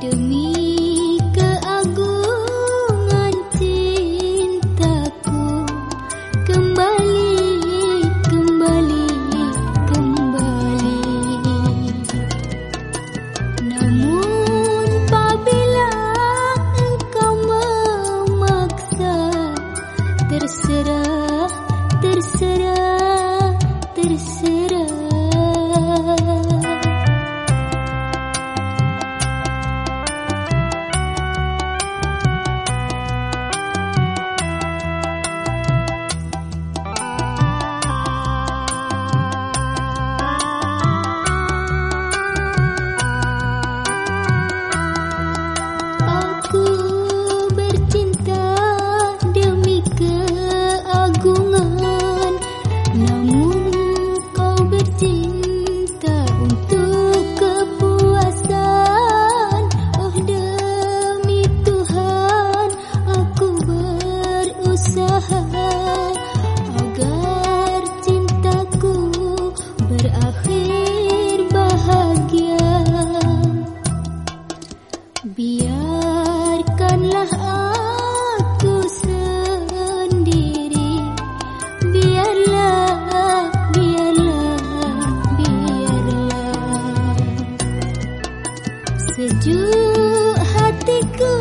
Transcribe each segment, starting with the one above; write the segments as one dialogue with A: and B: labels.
A: demi. Sejuk hatiku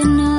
A: to know